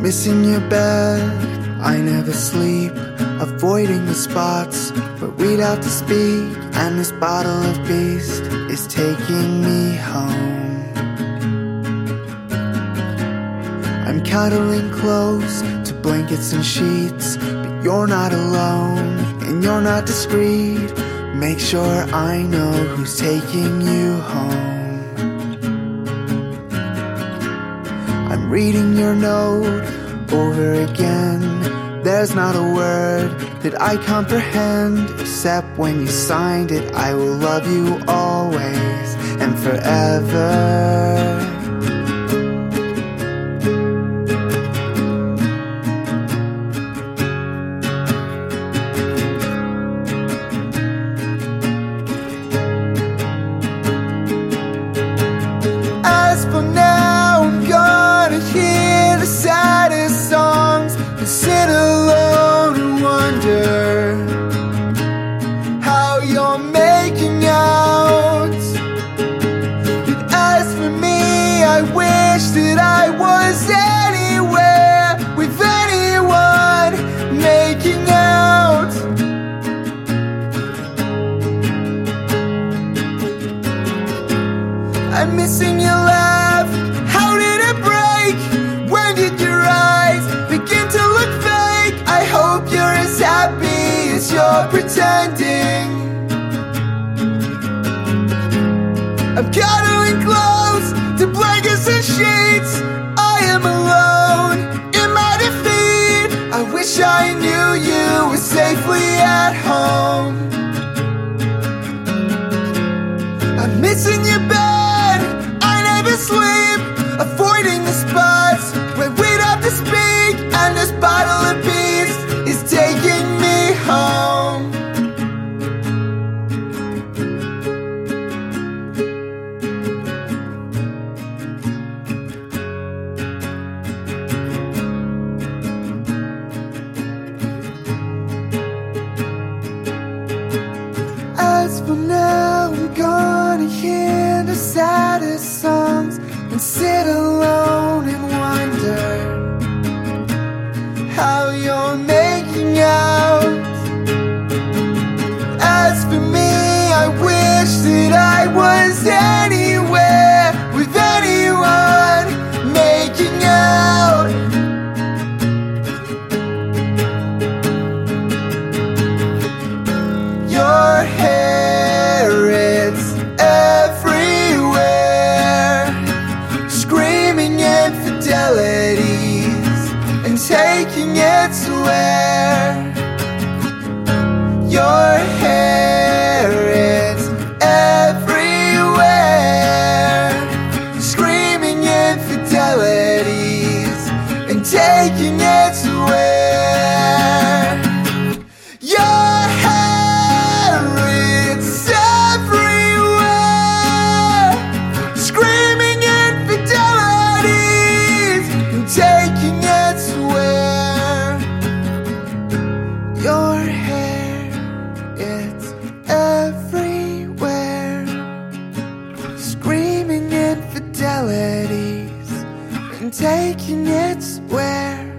Missing your bed, I never sleep. Avoiding the spots where we'd have to speak. And this bottle of beast is taking me home. I'm cuddling close to blankets and sheets, but you're not alone and you're not discreet. Make sure I know who's taking you home. I'm reading your note over again. There's not a word that I comprehend except when you signed it. I will love you always and forever. You're making out. But as for me, I wish that I was anywhere with anyone making out. I'm missing your laugh. I'm cuddling close to blankets and sheets. I am alone in my defeat. I wish I knew you were safely at home. As for now, I'm gonna hear the saddest songs and sit alone and wonder how you're making out. As for me, I wish that I was taking it to taking it where